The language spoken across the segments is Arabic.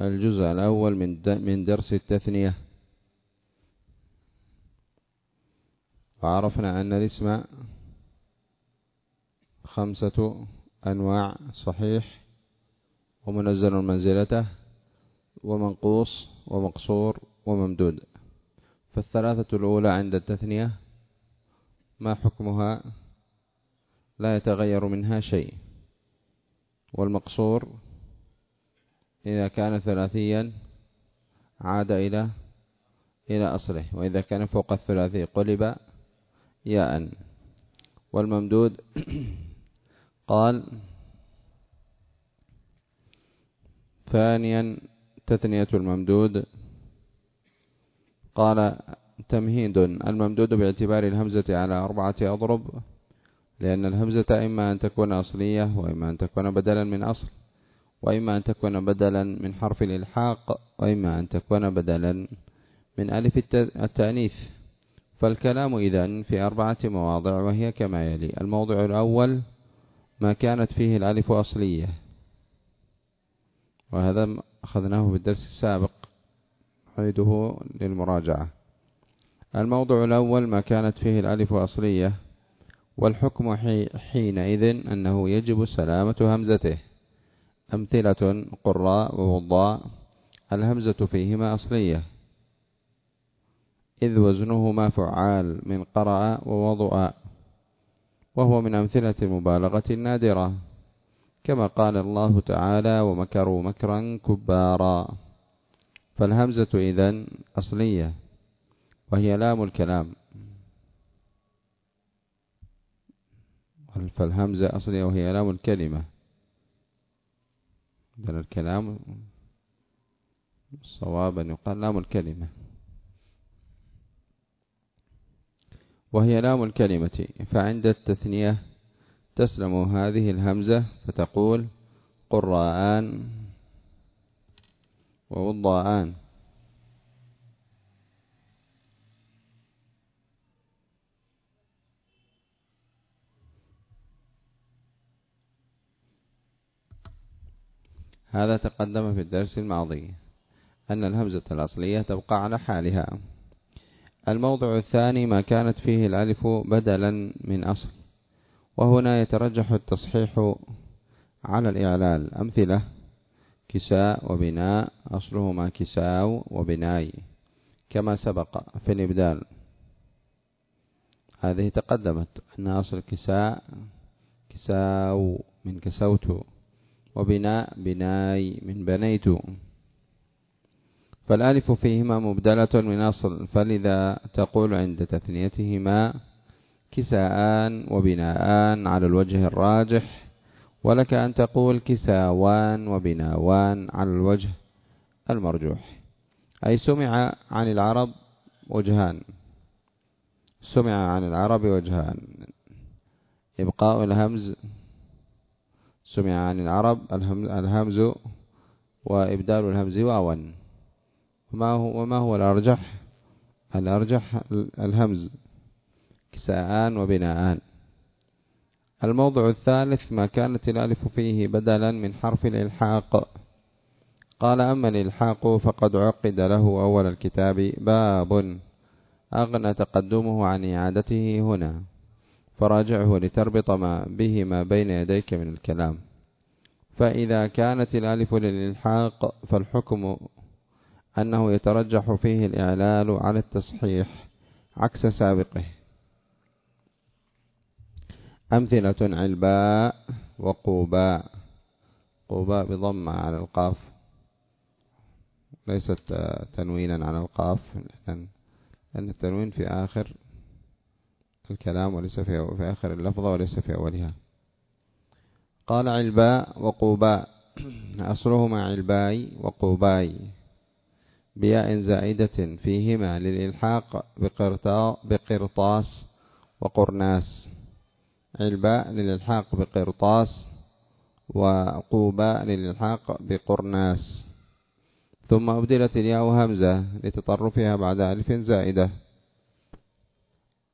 الجزء الأول من من درس التثنية. وعرفنا أن الاسم خمسة أنواع صحيح ومنزل منزلته ومنقوص ومقصور وممدود. فالثلاثة الأولى عند التثنية ما حكمها؟ لا يتغير منها شيء. والمقصور إذا كان ثلاثيا عاد إلى إلى أصله وإذا كان فوق الثلاثي قلب ياء. والممدود قال ثانيا تثنية الممدود. قال تمهيد. الممدود باعتبار الهمزة على أربعة أضرب لأن الهمزة إما أن تكون أصلية وإما أن تكون بدلا من أصل. وإما أن تكون بدلا من حرف الإلحاق وإما أن تكون بدلا من ألف التأنيث. فالكلام إذن في أربعة مواضع وهي كما يلي الموضع الأول ما كانت فيه الألف أصلية. وهذا أخذناه في الدرس السابق. عيده للمراجعة. الموضع الأول ما كانت فيه الألف أصلية. والحكم حينئذ أنه يجب سلامة همزته. أمثلة قراء ووضاء الهمزة فيهما أصلية. إذ وزنهما فعال من قرأ ووضع وهو من أمثلة المبالغة النادرة. كما قال الله تعالى ومكروا مكرا كبارا فالهمزة إذن أصلية وهي لام الكلام. فالهمزة أصلية وهي لام الكلمة. بل الكلام صوابا يقال لام الكلمة. وهي لام الكلمة. فعند التثنية تسلم هذه الهمزة فتقول قراءان ووضاءان. هذا تقدم في الدرس الماضي أن الهمزة الأصلية تبقى على حالها. الموضع الثاني ما كانت فيه الألف بدلا من أصل وهنا يترجح التصحيح على الإعلال. أمثلة كساء وبناء أصلهما كساو وبناي كما سبق في الإبدال. هذه تقدمت أن أصل كساء كساو من كسوت. وبناء بناي من بنيت. فالألف فيهما مبدلة من أصل فلذا تقول عند تثنيتهما كساءان وبناءان على الوجه الراجح ولك أن تقول كساوان وبناوان على الوجه المرجوح. أي سمع عن العرب وجهان. سمع عن العرب وجهان. إبقاء الهمز سمع عن العرب الهمز وإبدال الهمز واوا وما هو, وما هو الأرجح؟ الأرجح الهمز كساءان وبناءان الموضع الثالث ما كانت الألف فيه بدلا من حرف الإلحاق. قال أما الإلحاق فقد عقد له أول الكتاب باب. أغنى تقدمه عن إعادته هنا. فراجعه لتربط ما به ما بين يديك من الكلام. فإذا كانت الألف للإلحاق فالحكم أنه يترجح فيه الإعلال على التصحيح عكس سابقه. أمثلة علباء وقوباء. قوباء بضم على القاف. ليست تنوينا على القاف لأن التنوين في آخر الكلام وليس في, آخر اللفظة وليس في أولها. قال علباء وقوباء أصلهما علباي وقوباي بياء زائدة فيهما للإلحاق بقرطاس وقرناس علباء للإلحاق بقرطاس وقوباء للإلحاق بقرناس. ثم أبدلت الياء همزة لتطرفها بعد ألف زائدة.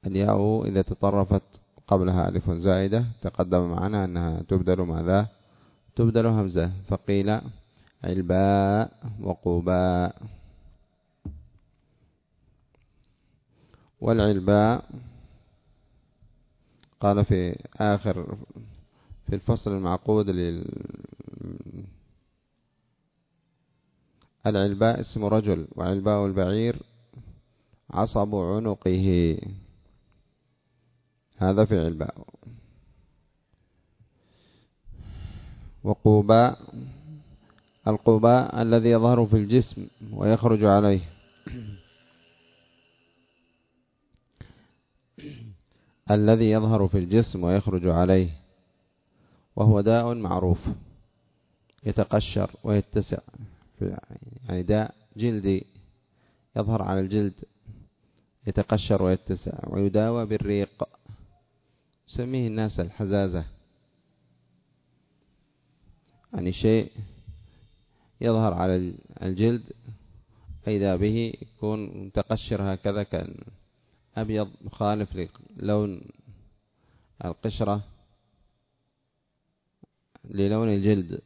الياء إذا تطرفت قبلها ألف زائدة تقدم معنا أنها تبدل ماذا؟ تبدل همزة. فقيل علباء وقوباء والعلباء قال في آخر في الفصل المعقود لل العلباء اسم رجل وعلباء البعير عصب عنقه. هذا في علباء وقوباء القوباء الذي يظهر في الجسم ويخرج عليه. الذي يظهر في الجسم ويخرج عليه. وهو داء معروف. يتقشر ويتسع. يعني داء جلدي يظهر على الجلد. يتقشر ويتسع. ويداوى بالريق. سميه الناس الحزازة. يعني شيء يظهر على الجلد فإذا به يكون متقشر هكذا كان أبيض مخالف للون القشرة للون الجلد.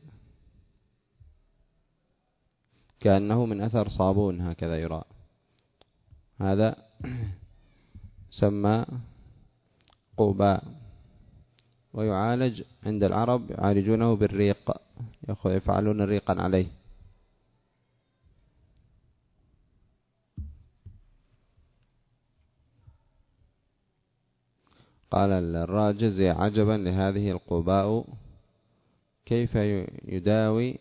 كأنه من أثر صابون هكذا يرى. هذا سمى قوباء ويعالج عند العرب يعالجونه بالريق. يفعلون ريقا عليه. قال الراجز عجبا لهذه القباء. كيف يداوي؟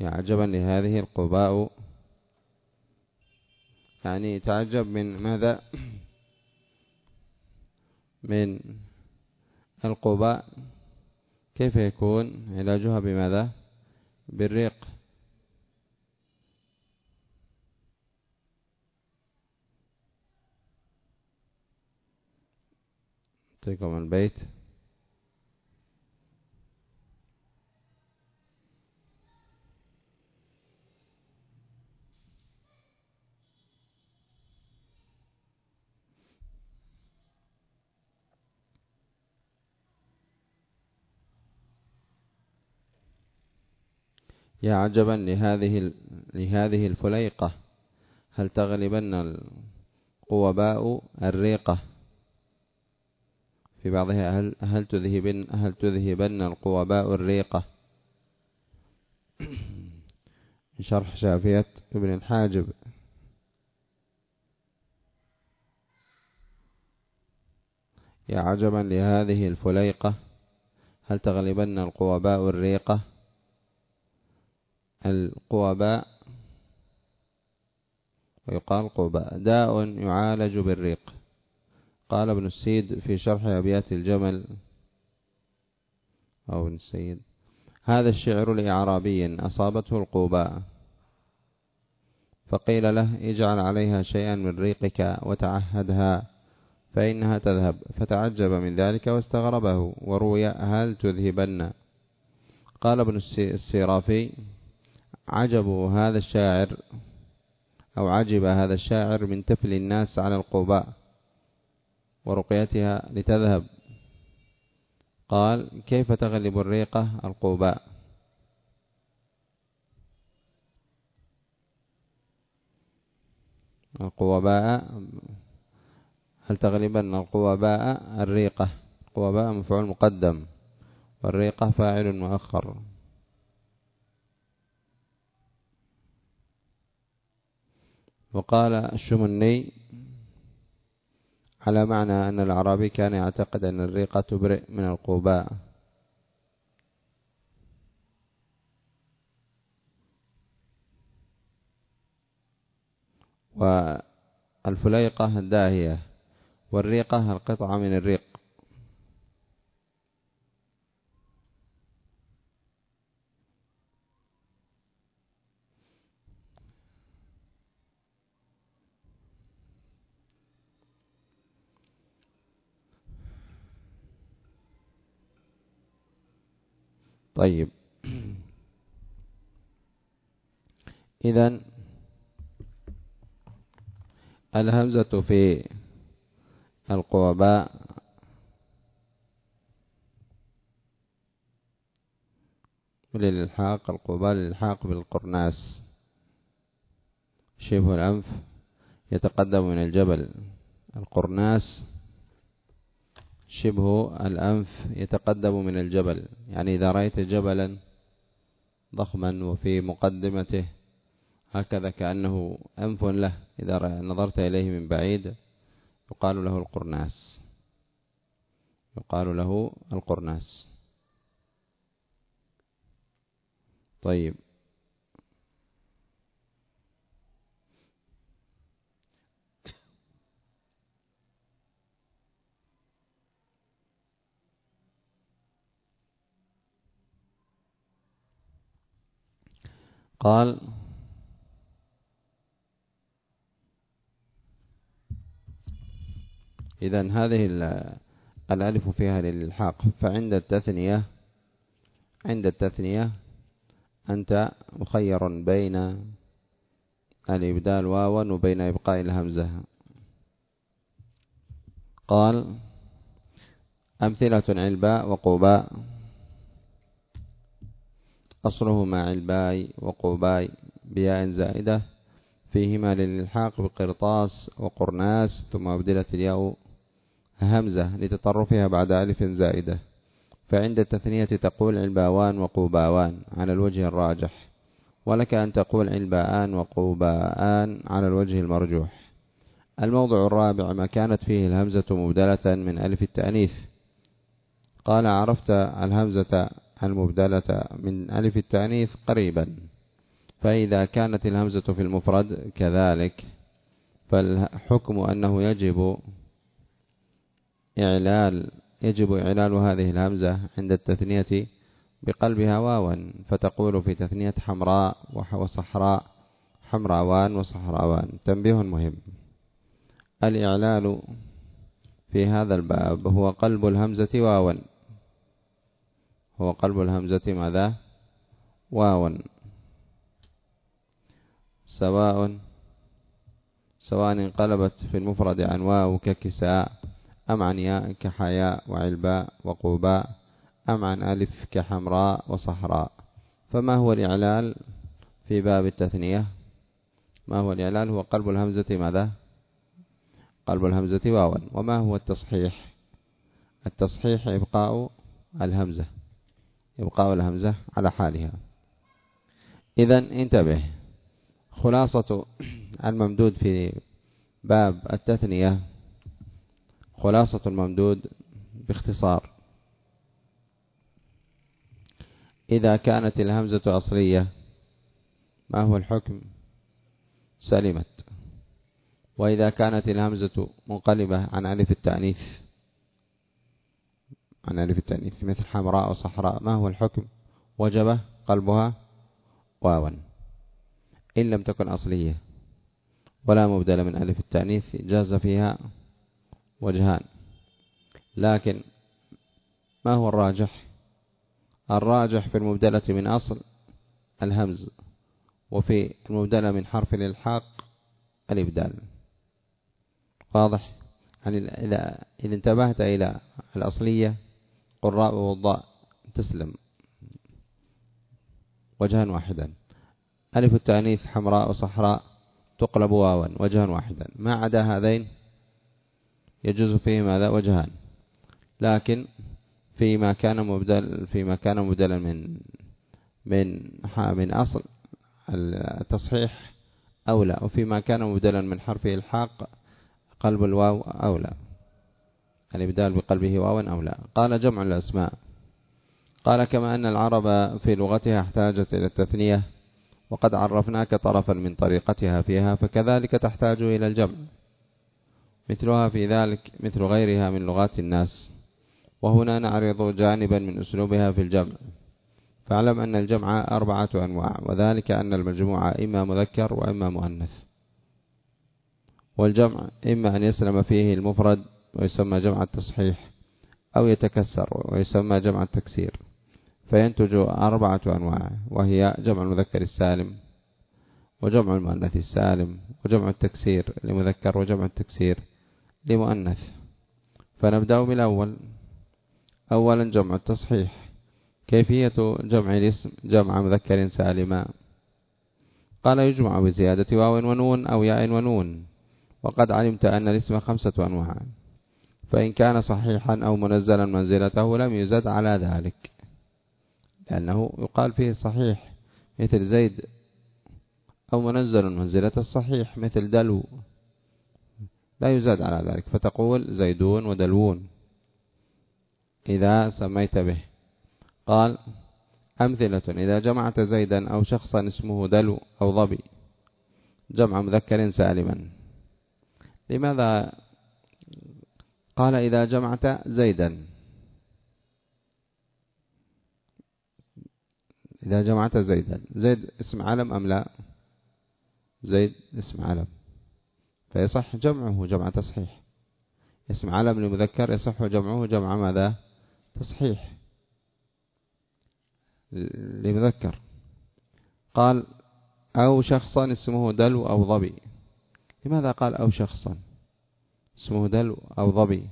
يا عجبا لهذه القباء. يعني تعجب من ماذا؟ من القباء. كيف يكون علاجها بماذا؟ بالريق. أعطيكم البيت. يا عجبا لهذه لهذه الفليقة. هل تغلبن القوباء الريقة؟ في بعضها هل, هل تذهبن هل تذهبن القوباء الريقة؟ شرح شافية ابن الحاجب. يا عجبا لهذه الفليقة هل تغلبن القوباء الريقة؟ القوباء. ويقال قوباء. داء يعالج بالريق. قال ابن السيد في شرح أبيات الجمل. أو ابن السيد. هذا الشعر لإعرابي أصابته القوباء. فقيل له اجعل عليها شيئا من ريقك وتعهدها فإنها تذهب. فتعجب من ذلك واستغربه وروي هل تذهبن؟ قال ابن السيرافي عجب هذا الشاعر أو عجب هذا الشاعر من تفل الناس على القباء ورقيتها لتذهب. قال كيف تغلب الريقة القباء؟ القوباء هل تغلبن القوباء الريقة؟ القوباء مفعول مقدم والريقة فاعل مؤخر. وقال الشمني على معنى أن الأعرابي كان يعتقد أن الريقة تبرئ من القوباء والفليقة الداهية والريقة القطعة من الريق. طيب. إذا الهمزة في القوباء للإلحاق القوباء للإلحاق بالقرناس. شبه الأنف يتقدم من الجبل. القرناس شبه الأنف يتقدم من الجبل. يعني إذا رأيت جبلا ضخما وفي مقدمته هكذا كأنه أنف له. إذا نظرت إليه من بعيد يقال له القرناس. يقال له القرناس. طيب. قال إذا هذه الألف فيها للإلحاق فعند التثنية عند التثنية أنت مخير بين الإبدال واوا وبين إبقاء الهمزة. قال أمثلة علباء أصلهما علباي وقوباي بياء زائدة فيهما للإلحاق بقرطاس وقرناس ثم أبدلت الياء همزة لتطرفها بعد ألف زائدة. فعند التثنية تقول علباوان وقوباوان على الوجه الراجح ولك أن تقول علباءان وقوباءان على الوجه المرجوح. الموضع الرابع ما كانت فيه الهمزة مبدلة من ألف التأنيث. قال عرفت الهمزة المبدلة من ألف التأنيث قريبا. فإذا كانت الهمزة في المفرد كذلك فالحكم أنه يجب إعلال يجب إعلال هذه الهمزة عند التثنية بقلبها واوا فتقول في تثنية حمراء وصحراء حمراوان وصحراوان. تنبيه مهم. الإعلال في هذا الباب هو قلب الهمزة واوا. هو قلب الهمزة ماذا؟ واوا سواء. سواء انقلبت في المفرد عن واو ككساء أم عن ياء كحياء وعلباء وقوباء أم عن ألف كحمراء وصحراء. فما هو الإعلال في باب التثنية؟ ما هو الإعلال؟ هو قلب الهمزة ماذا؟ قلب الهمزة واوا وما هو التصحيح؟ التصحيح إبقاء الهمزة. إبقاء الهمزة على حالها. إذا انتبه. خلاصة الممدود في باب التثنية خلاصة الممدود باختصار. إذا كانت الهمزة أصلية ما هو الحكم؟ سلمت. وإذا كانت الهمزة منقلبة عن ألف التأنيث عن ألف التأنيث مثل حمراء وصحراء ما هو الحكم؟ وجب قلبها واوا إن لم تكن أصلية ولا مبدل من ألف التأنيث جاز فيها وجهان. لكن ما هو الراجح؟ الراجح في المبدلة من أصل الهمز وفي المبدلة من حرف الإلحاق الإبدال. واضح؟ يعني إذا انتبهت إلى الأصلية قراء ووضاء تسلم. وجها واحدا. ألف التأنيث حمراء وصحراء تقلب واوا. وجها واحدا. ما عدا هذين؟ يجوز فيه ماذا؟ وجهان. لكن فيما كان مبدل فيما كان مبدلا من من من أصل التصحيح أولى. وفيما كان مبدلا من حرف إلحاق قلب الواو أولى. الإبدال بقلبه واو أولى قال جمع الأسماء. قال كما أن العرب في لغتها احتاجت إلى التثنية وقد عرفناك طرفا من طريقتها فيها فكذلك تحتاج إلى الجمع. مثلها في ذلك مثل غيرها من لغات الناس. وهنا نعرض جانبا من أسلوبها في الجمع. فاعلم أن الجمع أربعة أنواع وذلك أن المجموعة إما مذكر وإما مؤنث. والجمع إما أن يسلم فيه المفرد ويسمى جمع التصحيح أو يتكسر ويسمى جمع التكسير فينتج أربعة أنواع وهي جمع المذكر السالم وجمع المؤنث السالم وجمع التكسير لمذكر وجمع التكسير لمؤنث. فنبدأ بالأول. أولا جمع التصحيح. كيفية جمع الاسم؟ جمع مذكر سالما. قال يجمع بزيادة واو ونون أو ياء ونون. وقد علمت أن الاسم خمسة أنواع. فإن كان صحيحا أو منزلا منزلته لم يزد على ذلك لأنه يقال فيه صحيح مثل زيد أو منزل منزلة الصحيح مثل دلو. لا يزاد على ذلك فتقول زيدون ودلوون. إذا سميت به. قال أمثلة إذا جمعت زيدا أو شخصا اسمه دلو أو ضبي جمع مذكر سالما. لماذا قال إذا جمعت زيدا. إذا جمعت زيدا. زيد اسم علم أم لا؟ زيد اسم علم فيصح جمعه جمع تصحيح. اسم علم لمذكر يصح جمعه جمع ماذا؟ تصحيح. لمذكر. قال أو شخصا اسمه دلو أو ضبي. لماذا قال أو شخصا؟ اسمه دلو أو ضبي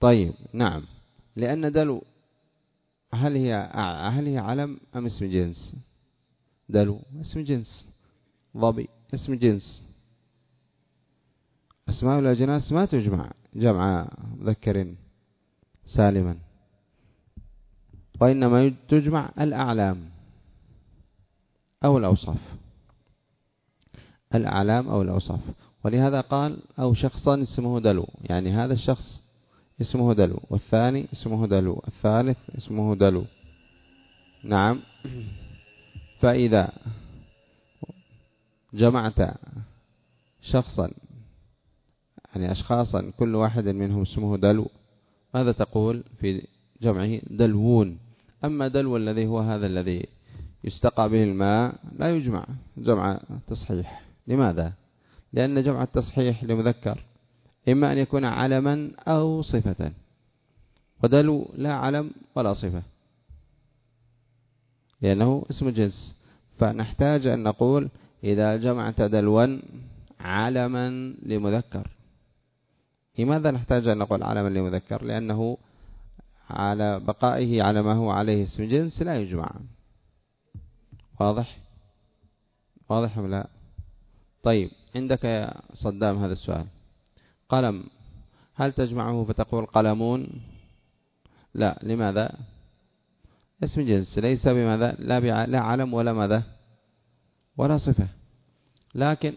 طيب نعم. لأن دلو هل هي هل هي علم أم اسم جنس؟ دلو اسم جنس. ضبي اسم جنس. أسماء الأجناس ما تجمع. جمع مذكر سالما. وإنما تجمع الأعلام أو الأوصاف. الأعلام أو الأوصاف. ولهذا قال أو شخصا اسمه دلو. يعني هذا الشخص اسمه دلو. والثاني اسمه دلو. الثالث اسمه دلو. نعم. فإذا جمعت شخصا يعني أشخاصا كل واحد منهم اسمه دلو ماذا تقول في جمعه؟ دلوون. أما دلو الذي هو هذا الذي يستقى به الماء لا يجمع جمع تصحيح. لماذا؟ لأن جمع التصحيح لمذكر إما أن يكون علما أو صفة. ودلو لا علم ولا صفة لأنه اسم جنس. فنحتاج أن نقول إذا جمعت دلوا علما لمذكر. لماذا نحتاج أن نقول علما لمذكر؟ لأنه على بقائه على ما هو عليه اسم جنس لا يجمع. واضح؟ واضح أم لا؟ طيب عندك يا صدام هذا السؤال. قلم هل تجمعه فتقول قلمون لا. لماذا؟ اسم جنس ليس بماذا؟ لا, لا علم ولا ماذا؟ ولا صفة. لكن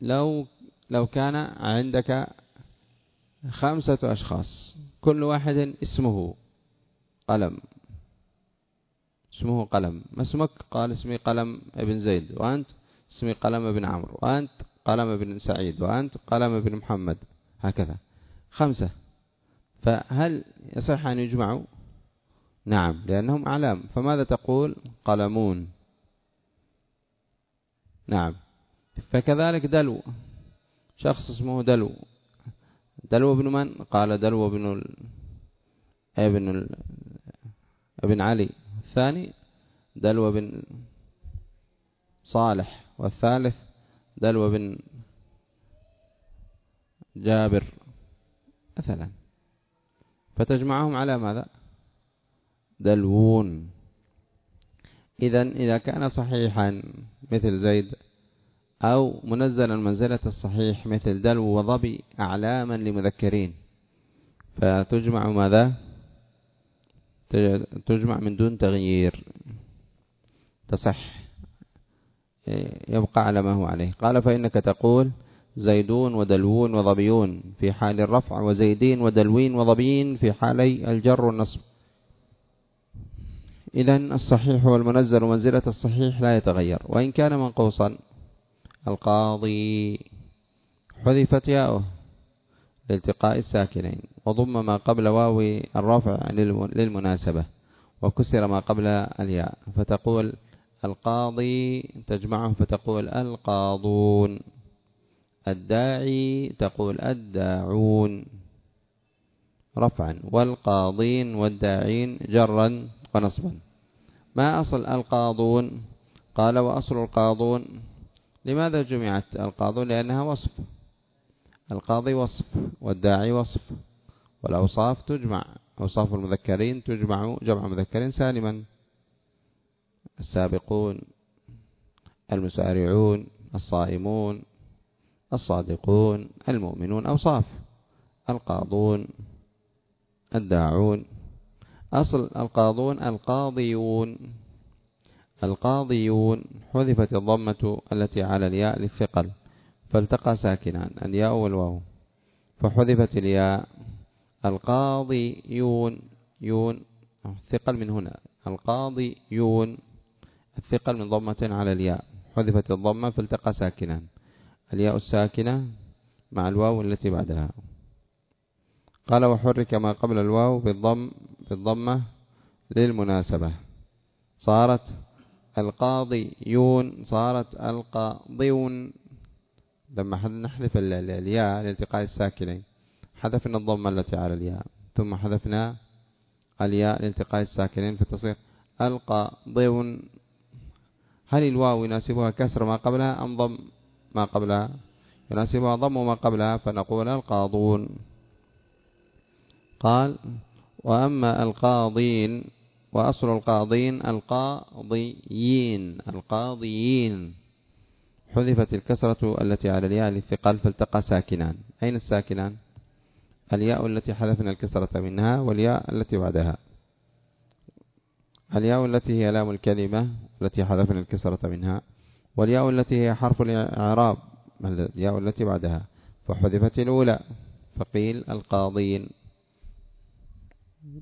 لو لو كان عندك خمسة أشخاص كل واحد اسمه قلم. اسمه قلم. ما اسمك؟ قال اسمي قلم ابن زيد. وأنت؟ اسمي قلم ابن عمرو وأنت قلم ابن سعيد وأنت قلم ابن محمد هكذا. خمسة. فهل يصح أن يجمعوا؟ نعم لأنهم أعلام. فماذا تقول؟ قلمون. نعم. فكذلك دلو. شخص اسمه دلو. دلو ابن من؟ قال دلو ابن ال... ابن ال... ابن علي. الثاني؟ دلو بن صالح. والثالث دلو بن جابر مثلا. فتجمعهم على ماذا؟ دلوون. إذا إذا كان صحيحا مثل زيد أو منزلا منزلة الصحيح مثل دلو وضبي أعلاما لمذكرين فتجمع ماذا؟ تجمع من دون تغيير. تصح. يبقى على ما هو عليه. قال فإنك تقول زيدون ودلوون وضبيون في حال الرفع وزيدين ودلوين وضبيين في حالي الجر والنصب. إذا الصحيح والمنزل منزلة الصحيح لا يتغير. وإن كان منقوصا القاضي حذفت ياؤه لالتقاء الساكنين وضم ما قبل واو الرفع للمناسبة وكسر ما قبل الياء. فتقول القاضي تجمعه فتقول القاضون الداعي تقول الداعون. رفعا والقاضين والداعين جرا ونصبا. ما أصل القاضون؟ قال وأصل القاضون. لماذا جمعت القاضون؟ لأنها وصف. القاضي وصف والداعي وصف. والأوصاف تجمع أوصاف المذكرين تجمع جمع مذكر سالما. السابقون المسارعون الصائمون الصادقون المؤمنون أوصاف القاضون الداعون أصل القاضون القاضيون القاضيون حذفت الضمة التي على الياء للثقل فالتقى ساكنان الياء والواو فحذفت الياء القاضيون يون ثقل من هنا القاضيون الثقل من ضمة على الياء. حذفت الضمة فالتقى ساكنان الياء الساكنة مع الواو التي بعدها. قال وحرك ما قبل الواو بالضم بالضمة للمناسبة. صارت القاضيون صارت القاضيون. لما نحذف الياء لالتقاء الساكنين. حذفنا الضمة التي على الياء. ثم حذفنا الياء لالتقاء الساكنين فتصير القاضيون. هل الواو يناسبها كسر ما قبلها أم ضم ما قبلها؟ يناسبها ضم ما قبلها فنقول القاضون. قال وأما القاضين وأصل القاضين القاضيين القاضيين. حذفت الكسرة التي على الياء للثقال فالتقى ساكنان. أين الساكنان؟ الياء التي حذفنا الكسرة منها والياء التي بعدها. الياء التي هي لام الكلمة التي حذفنا الكسرة منها والياء التي هي حرف الإعراب الياء التي بعدها فحذفت الأولى فقيل القاضين.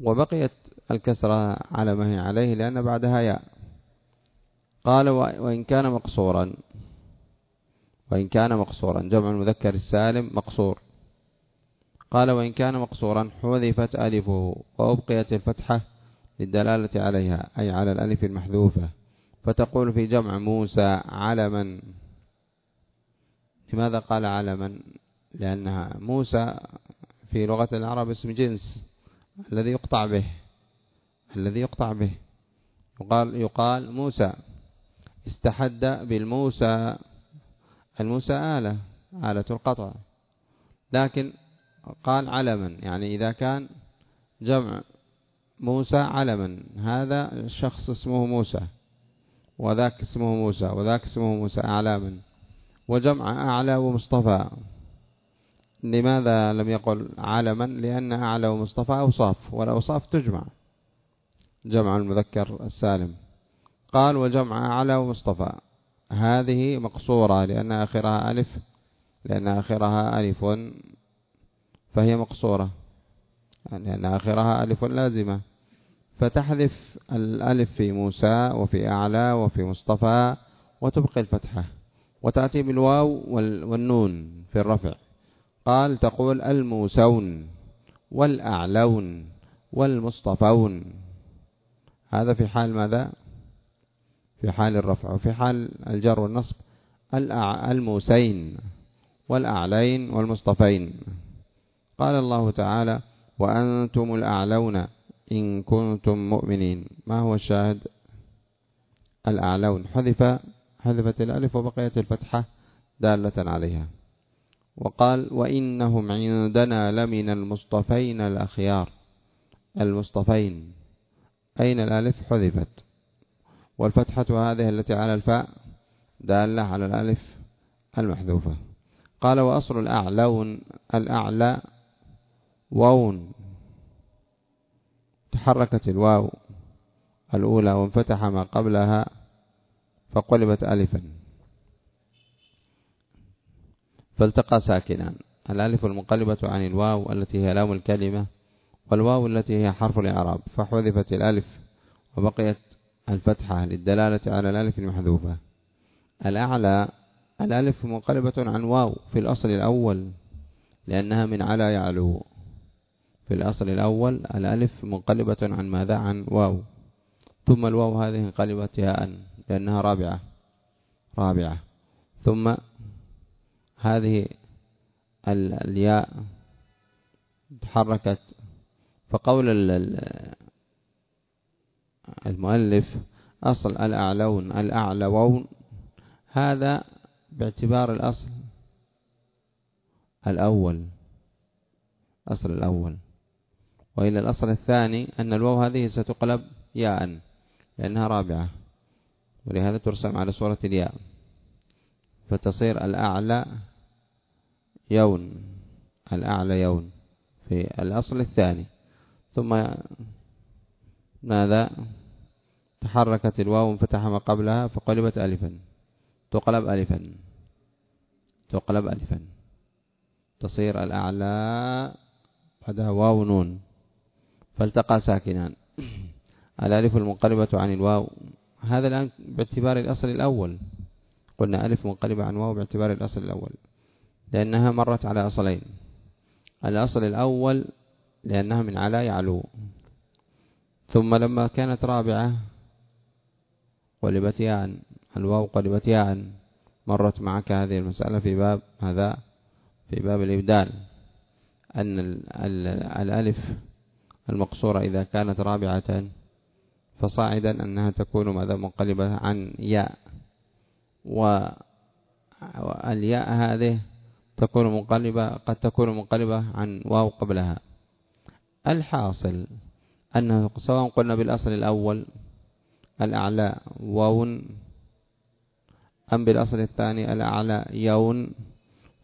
وبقيت الكسرة على ما هي عليه لأن بعدها ياء. قال وإن كان مقصورا وإن كان مقصورا جمع المذكر السالم مقصور. قال وإن كان مقصورا حذفت ألفه وأبقيت الفتحة للدلالة عليها أي على الألف المحذوفة. فتقول في جمع موسى علما. لماذا قال علما؟ لأنها موسى في لغة العرب اسم جنس الذي يقطع به الذي يقطع به. يقال, يقال موسى. استحد بالموسى. الموسى آلة آلة القطع. لكن قال علما يعني إذا كان جمع موسى علما. هذا الشخص اسمه موسى وذاك اسمه موسى وذاك اسمه موسى أعلاما وجمع أعلى ومصطفى. لماذا لم يقل علما؟ لأن أعلى ومصطفى أوصاف والأوصاف تجمع. جمع المذكر السالم. قال وجمع أعلى ومصطفى. هذه مقصورة لأن آخرها ألف لأن آخرها ألف فهي مقصورة. لأن آخرها ألف لازمة. فتحذف الألف في موسى وفي أعلى وفي مصطفى وتبقي الفتحة وتأتي بالواو والنون في الرفع. قال تقول الموسون والأعلون والمصطفون. هذا في حال ماذا؟ في حال الرفع وفي حال الجر والنصب. الموسين والأعلين والمصطفين. قال الله تعالى وأنتم الأعلون إن كنتم مؤمنين. ما هو الشاهد؟ الأعلون. حذف حذفت الألف وبقيت الفتحة دالة عليها. وقال وإنهم عندنا لمن المصطفين الأخيار. المصطفين. أين الألف؟ حذفت. والفتحة هذه التي على الفاء دالة على الألف المحذوفة. قال وأصل الأعلون الأعلى وون تحركت الواو الأولى وانفتح ما قبلها فقلبت ألفا. فالتقى ساكنان الألف المقلبة عن الواو التي هي لام الكلمة والواو التي هي حرف الإعراب. فحذفت الألف وبقيت الفتحة للدلالة على الألف المحذوفة. الأعلى الألف منقلبة عن واو في الأصل الأول لأنها من على يعلو. في الأصل الأول الألف منقلبة عن ماذا؟ عن واو. ثم الواو هذه انقلبت ياء لأنها رابعة. رابعة. ثم هذه الياء تحركت. فقول المؤلف أصل الأعلون الأعلوون هذا باعتبار الأصل الأول. أصل الأول. وإلى الأصل الثاني أن الواو هذه ستقلب ياء لأنها رابعة. ولهذا ترسم على صورة الياء. فتصير الأعلى يون الأعلى يون في الأصل الثاني. ثم ماذا؟ تحركت الواو انفتح ما قبلها فقلبت ألفا. تقلب ألفا. تقلب ألفا. تصير الأعلى بعدها واو نون. فالتقى ساكنان الألف المنقلبة عن الواو. هذا الآن باعتبار الأصل الأول. قلنا ألف منقلبة عن واو باعتبار الأصل الأول. لأنها مرت على أصلين. الأصل الأول لأنها من علا يعلو. ثم لما كانت رابعة قلبت ياء. الواو قلبت ياء. مرت معك هذه المسألة في باب هذا في باب الإبدال. أن الألف المقصورة إذا كانت رابعة فصاعدا أنها تكون ماذا منقلبة عن ياء. والياء هذه تكون منقلبة قد تكون منقلبة عن واو قبلها. الحاصل أنه سواء قلنا بالأصل الأول الأعلى واو أم بالأصل الثاني الأعلى يون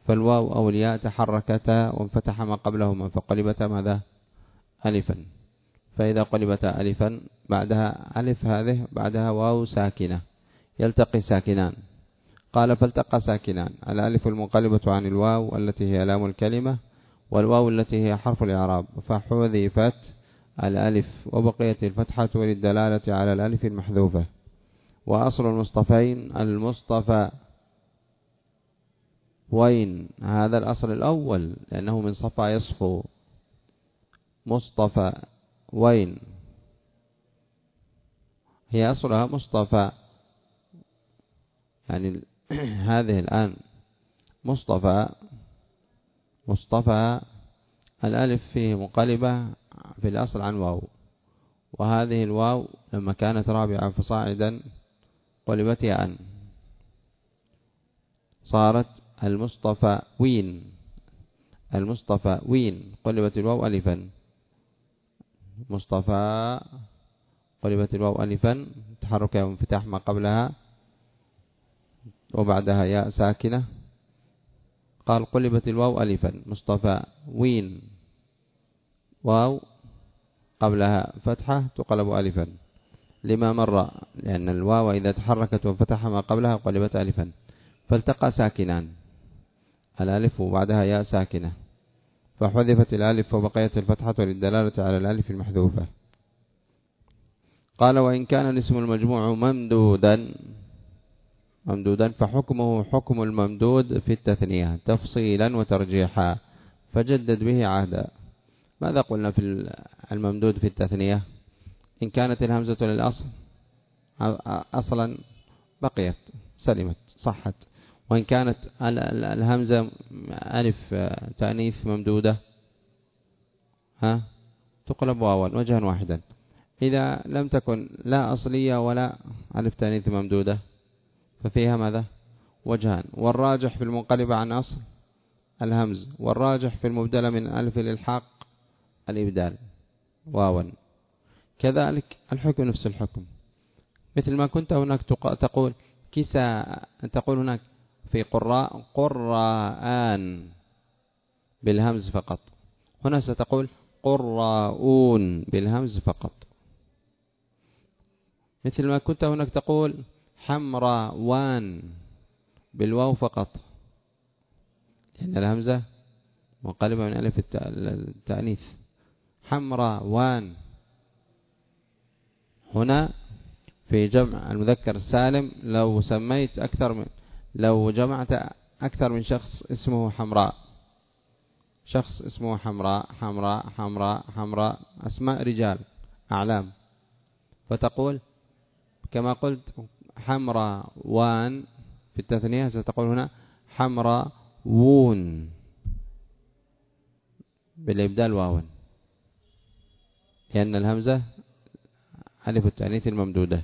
فالواو أو الياء تحركتا وانفتح ما قبلهما فقلبتا ماذا؟ ألفا. فإذا قلبتا ألفا بعدها ألف هذه بعدها واو ساكنة. يلتقي ساكنان. قال فالتقى ساكنان. الألف المنقلبة عن الواو التي هي لام الكلمة والواو التي هي حرف الإعراب. فحذفت الألف وبقيت الفتحة للدلالة على الألف المحذوفة. وأصل المصطفين المصطفى. وين؟ هذا الأصل الأول لأنه من صفى يصفو. مصطفى. وين؟ هي أصلها مصطفى. يعني هذه الآن مصطفى. مصطفى. الألف فيه مقلبة في الأصل عن واو. وهذه الواو لما كانت رابعة فصاعدا قلبت ياء. صارت المصطفى وين؟ المصطفى وين؟ قلبت الواو ألفا. مصطفى. قلبت الواو ألفا. تحرك وانفتاح ما قبلها. وبعدها ياء ساكنة. قال قلبت الواو ألفا. مصطفى. وين؟ واو. قبلها فتحة تقلب ألفا. لما مر. لأن الواو إذا تحركت وفتح ما قبلها قلبت ألفا. فالتقى ساكنان. الألف وبعدها ياء ساكنة. فحذفت الألف وبقيت الفتحة للدلالة على الألف المحذوفة. قال وإن كان الاسم المجموع ممدودا ممدودا فحكمه حكم الممدود في التثنية تفصيلا وترجيحا فجدد به عهدا. ماذا قلنا في الممدود في التثنية؟ إن كانت الهمزة للأصل أصلا بقيت سلمت صحت. وإن كانت الهمزة ألف تأنيث ممدودة ها تقلب واوا وجها واحدا. إذا لم تكن لا أصلية ولا ألف تأنيث ممدودة ففيها ماذا؟ وجهان. والراجح في المنقلب عن أصل الهمز والراجح في المبدل من ألف الإلحاق الإبدال واوا كذلك الحكم نفس الحكم. مثل ما كنت هناك تقول كسا تقول هناك في قراء قراءان بالهمز فقط. هنا ستقول قراؤون بالهمز فقط. مثل ما كنت هناك تقول حمراوان بالواو فقط. لأن الهمزة منقلبة من ألف التأنيث. حمراوان. هنا في جمع المذكر السالم لو سميت أكثر من لو جمعت أكثر من شخص اسمه حمراء شخص اسمه حمراء حمراء حمراء حمراء أسماء رجال أعلام. فتقول كما قلت حمراء وان في التثنية ستقول هنا حمراء وون. بالإبدال واون لأن الهمزة ألف التأنيث الممدودة.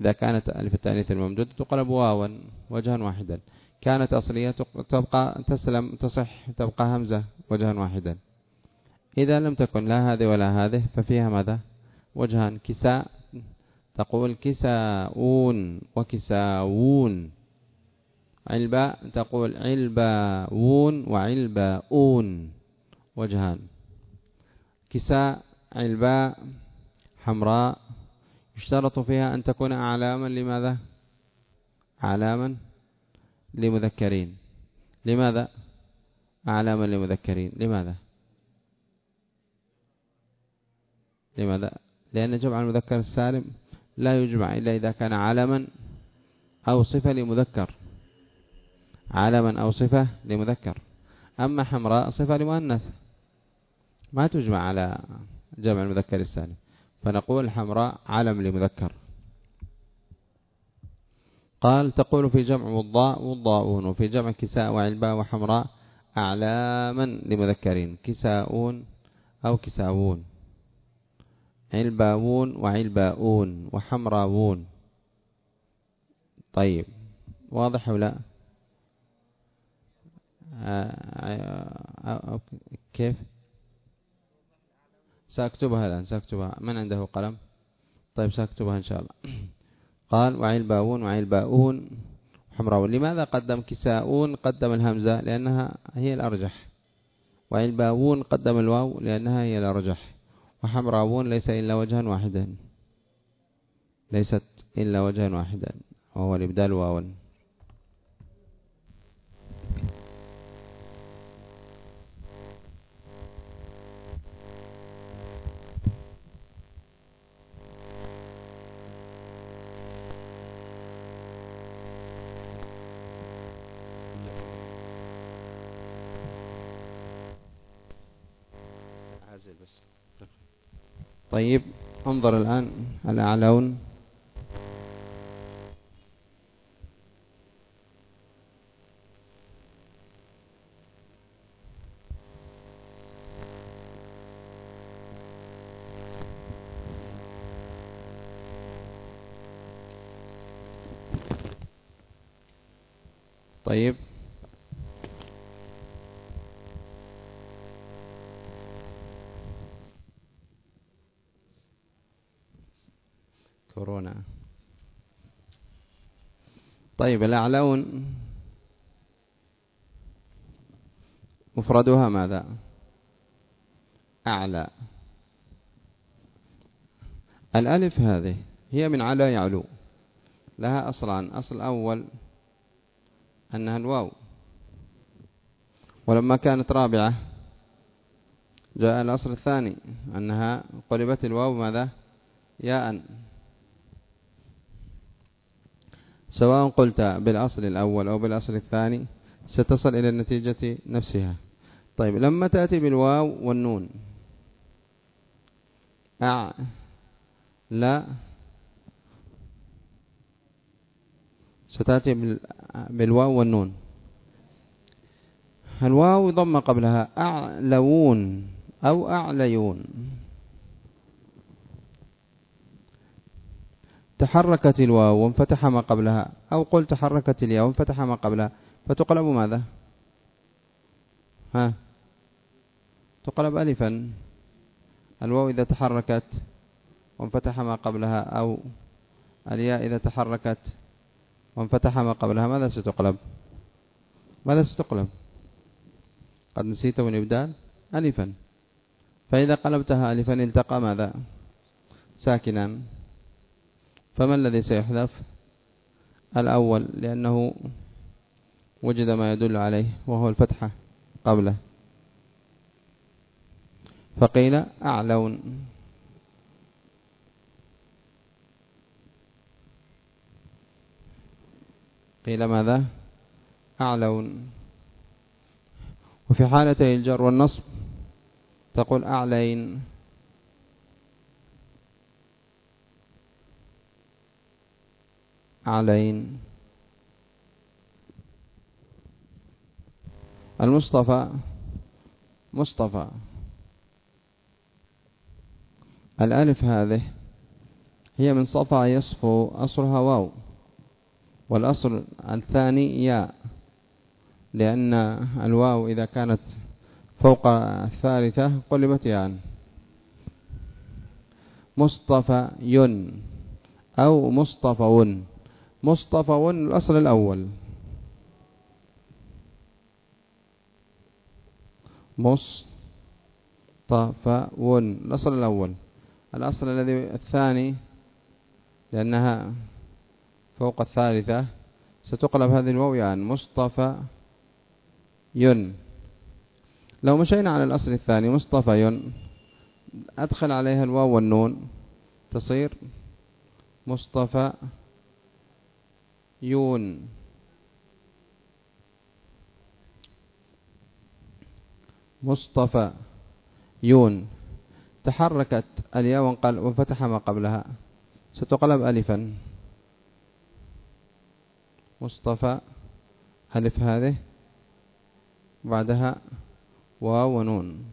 إذا كانت ألف التأنيث الممدودة تقلب واوا وجها واحدا. كانت أصلية تبقى تسلم تصح تبقى همزة وجها واحدا. إذا لم تكن لا هذه ولا هذه ففيها ماذا؟ وجهان كساء تقول كساؤون وكساوون. علباء تقول علباؤون وعلباؤون. وجهان كساء علباء. حمراء. يشترط فيها أن تكون أعلاما لماذا؟ أعلاما لمذكرين. لماذا؟ أعلاما لمذكرين. لماذا؟ لماذا؟ لأن جمع المذكر السالم لا يجمع إلا إذا كان علما أو صفة لمذكر. علما أو صفة لمذكر. أما حمراء صفة لمؤنث. ما تجمع على جمع المذكر السالم. فنقول حمراء علم لمذكر. قال تقول في جمع وضاء وضاؤون وفي جمع كساء وعلباء وحمراء أعلاما لمذكرين كساؤون أو كساوون. علباوون وعلباؤون وحمراوون طيب واضح ولا آه، كيف؟ سأكتبها الآن سأكتبها. من عنده قلم؟ طيب سأكتبها إن شاء الله. قال وعلباؤون وعلباؤون وحمراوون لماذا قدم كساؤون قدم الهمزة؟ لأنها هي الأرجح. وعلباؤون قدم الواو لأنها هي الأرجح. وحمراوون ليس إلا وجها واحدا. ليست إلا وجها واحدا وهو الإبدال واوا طيب انظر الآن الأعلون طيب. طيب الأعلون. مفردها ماذا؟ أعلى. الألف هذه هي من على يعلو لها أصلان. أصل أول أنها الواو. ولما كانت رابعة جاء الأصل الثاني أنها قلبت الواو ماذا؟ ياء. سواء قلت بالأصل الأول أو بالأصل الثاني ستصل إلى النتيجة نفسها. طيب لما تأتي بالواو والنون. أع لا ستأتي بالواو والنون. الواو ضم قبلها أعلوون أو أعليون. تحركت الواو وانفتح ما قبلها أو قل تحركت الياء وانفتح ما قبلها. فتقلب ماذا؟ ها؟ تقلب ألفا. الواو إذا تحركت وانفتح ما قبلها أو الياء إذا تحركت وانفتح ما قبلها ماذا ستقلب؟ ماذا ستقلب؟ قد نسيت من إبدال ألفا. فإذا قلبتها ألفا التقى ماذا؟ ساكنا. فما الذي سيحذف؟ الأول لأنه وجد ما يدل عليه وهو الفتحة قبله. فقيل أعلون. قيل ماذا؟ أعلون. وفي حالتي الجر والنصب تقول أعلين. أعلين المصطفى مصطفى. الألف هذه هي من صفا يصفو أصلها واو والأصل الثاني ياء لأن الواو إذا كانت فوق الثالثة قلبت ياء. مصطفى ين أو مصطفى مصطفى الأصل الأول. مصطفى الأصل الأول. الأصل الذي الثاني لأنها فوق الثالثة ستقلب هذه الواو يعني مصطفى ين. لو مشينا على الأصل الثاني مصطفى ين. أدخل عليها الواو والنون. تصير مصطفى يون. مصطفى يون. تحركت الياء وانفتح ما قبلها. ستقلب ألفا. مصطفى ألف هذه. بعدها واو ونون.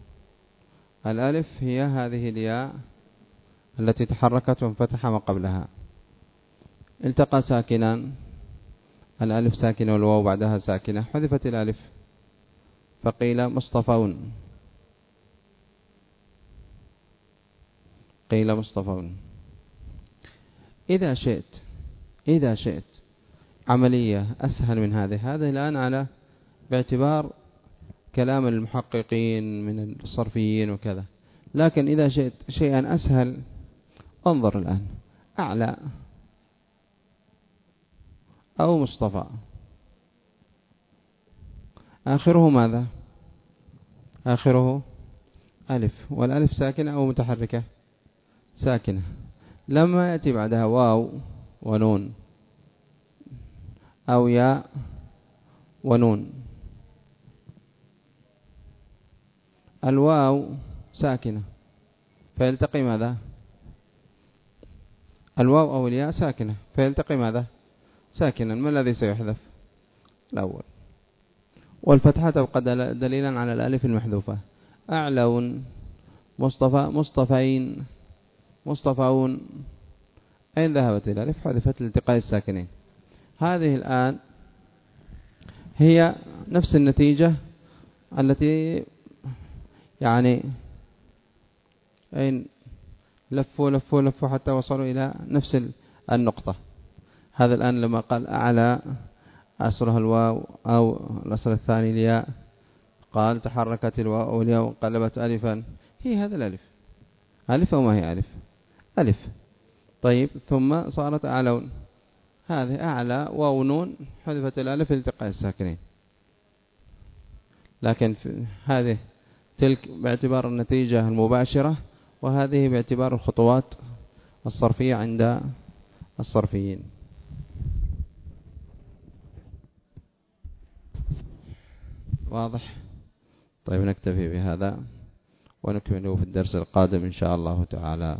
الألف هي هذه الياء التي تحركت وانفتح ما قبلها. التقى ساكنان الألف ساكنة والواو بعدها ساكنة حذفت الألف. فقيل مصطفون قيل مصطفون إذا شئت إذا شئت. عملية أسهل من هذه. هذه الآن على باعتبار كلام المحققين من الصرفيين وكذا. لكن إذا شئت شيئا أسهل انظر الآن. أعلى. أو مصطفى. آخره ماذا؟ آخره ألف. والألف ساكنة أو متحركة؟ ساكنة. لما يأتي بعدها واو ونون. أو ياء ونون. الواو ساكنة. فيلتقي ماذا؟ الواو أو الياء ساكنة. فيلتقي ماذا؟ ساكنا ما الذي سيحذف؟ الأول. والفتحة تبقى دليلا على الألف المحذوفة. أعلون مصطفى مصطفين مصطفون. أين ذهبت الألف؟ حذفت لالتقاء الساكنين. هذه الآن هي نفس النتيجة التي يعني أين؟ لفوا لفوا لفوا حتى وصلوا إلى نفس النقطة. هذا الآن لما قال أعلى أصلها الواو أو الأصل الثاني الياء قال تحركت الواو أو الياء وقلبت ألفا. هي هذا الألف. ألف أو ما هي ألف؟ ألف. طيب ثم صارت أعلون هذه أعلى واو نون حذفت الألف لالتقاء الساكنين. لكن هذه تلك باعتبار النتيجة المباشرة وهذه باعتبار الخطوات الصرفية عند الصرفيين. واضح؟ طيب نكتفي بهذا ونكمله في الدرس القادم إن شاء الله تعالى.